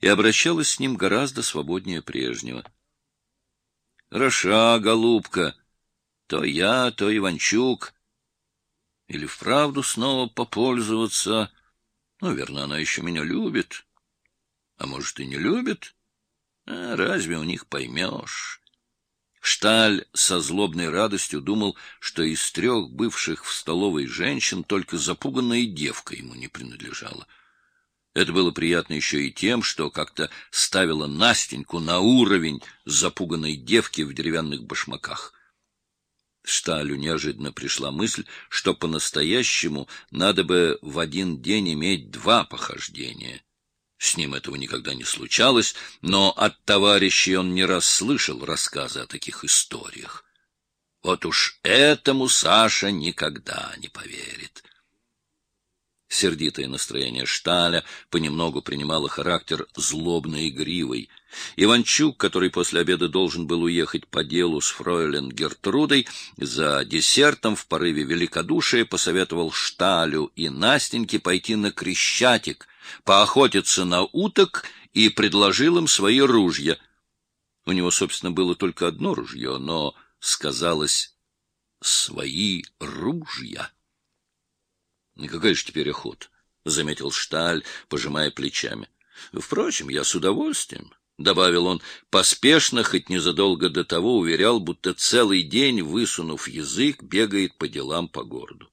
и обращалась с ним гораздо свободнее прежнего. — Хороша, голубка, то я, то Иванчук. Или вправду снова попользоваться? Ну, верно, она еще меня любит. А может, и не любит? А разве у них поймешь? Шталь со злобной радостью думал, что из трех бывших в столовой женщин только запуганная девка ему не принадлежала. Это было приятно еще и тем, что как-то ставило Настеньку на уровень запуганной девки в деревянных башмаках. Шталю неожиданно пришла мысль, что по-настоящему надо бы в один день иметь два похождения. С ним этого никогда не случалось, но от товарищей он не раз слышал рассказы о таких историях. Вот уж этому Саша никогда не поверит. Сердитое настроение Шталя понемногу принимало характер злобно-игривый. Иванчук, который после обеда должен был уехать по делу с фройлен Гертрудой, за десертом в порыве великодушия посоветовал Шталю и Настеньке пойти на Крещатик — поохотиться на уток и предложил им свои ружья. У него, собственно, было только одно ружье, но сказалось «свои ружья». — Какая же теперь охота? — заметил Шталь, пожимая плечами. — Впрочем, я с удовольствием. — добавил он, поспешно, хоть незадолго до того, уверял, будто целый день, высунув язык, бегает по делам по городу.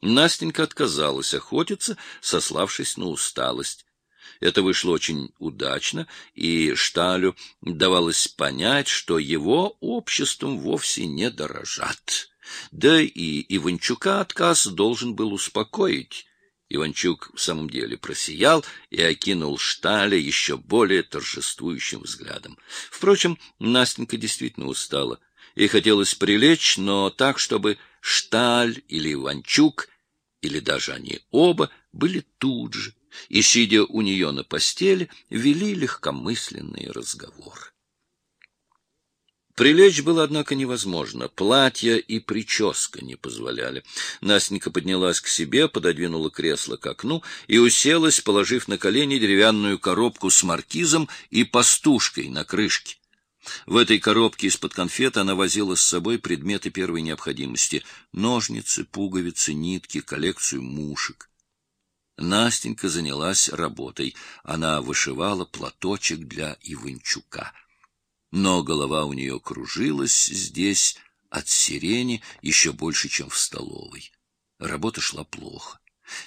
Настенька отказалась охотиться, сославшись на усталость. Это вышло очень удачно, и Шталю давалось понять, что его обществом вовсе не дорожат. Да и Иванчука отказ должен был успокоить. Иванчук в самом деле просиял и окинул Шталя еще более торжествующим взглядом. Впрочем, Настенька действительно устала. Ей хотелось прилечь, но так, чтобы Шталь или Иванчук или даже они оба, были тут же, и, сидя у нее на постели, вели легкомысленный разговор. Прилечь было, однако, невозможно. Платье и прическа не позволяли. Настенька поднялась к себе, пододвинула кресло к окну и уселась, положив на колени деревянную коробку с маркизом и пастушкой на крышке. В этой коробке из-под конфет она возила с собой предметы первой необходимости — ножницы, пуговицы, нитки, коллекцию мушек. Настенька занялась работой. Она вышивала платочек для Иванчука. Но голова у нее кружилась здесь от сирени еще больше, чем в столовой. Работа шла плохо.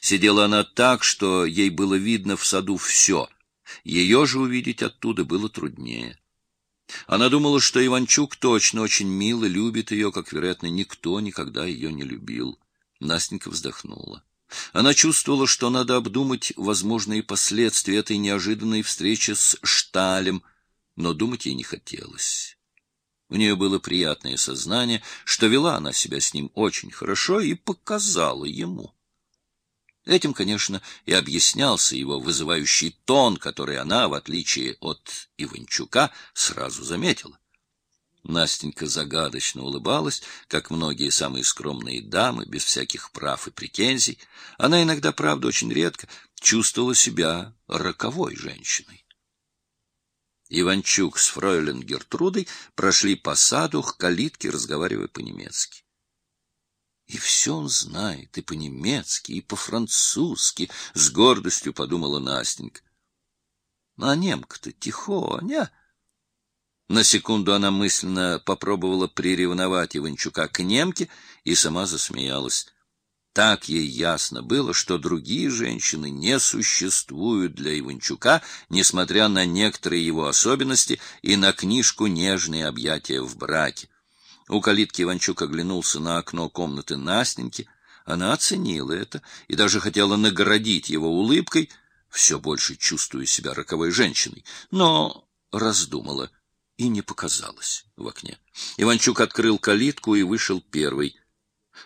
Сидела она так, что ей было видно в саду все. Ее же увидеть оттуда было труднее. Она думала, что Иванчук точно очень мило любит ее, как, вероятно, никто никогда ее не любил. Настенька вздохнула. Она чувствовала, что надо обдумать возможные последствия этой неожиданной встречи с Шталем, но думать ей не хотелось. У нее было приятное сознание, что вела она себя с ним очень хорошо и показала ему. Этим, конечно, и объяснялся его вызывающий тон, который она, в отличие от Иванчука, сразу заметила. Настенька загадочно улыбалась, как многие самые скромные дамы, без всяких прав и претензий. Она иногда, правда, очень редко чувствовала себя роковой женщиной. Иванчук с фройлен Гертрудой прошли по саду к калитке, разговаривая по-немецки. И все он знает, и по-немецки, и по-французски, — с гордостью подумала Настенька. А немка-то тихоня. На секунду она мысленно попробовала приревновать Иванчука к немке и сама засмеялась. Так ей ясно было, что другие женщины не существуют для Иванчука, несмотря на некоторые его особенности и на книжку «Нежные объятия в браке». У калитки Иванчук оглянулся на окно комнаты Настеньки. Она оценила это и даже хотела наградить его улыбкой, все больше чувствуя себя роковой женщиной, но раздумала и не показалась в окне. Иванчук открыл калитку и вышел первый.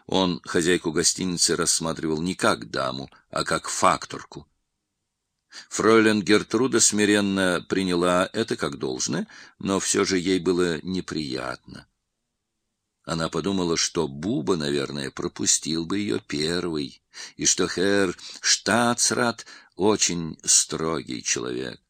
Он хозяйку гостиницы рассматривал не как даму, а как факторку. Фройлен Гертруда смиренно приняла это как должное, но все же ей было неприятно. Она подумала, что Буба, наверное, пропустил бы ее первый, и что Хер Штацрат очень строгий человек.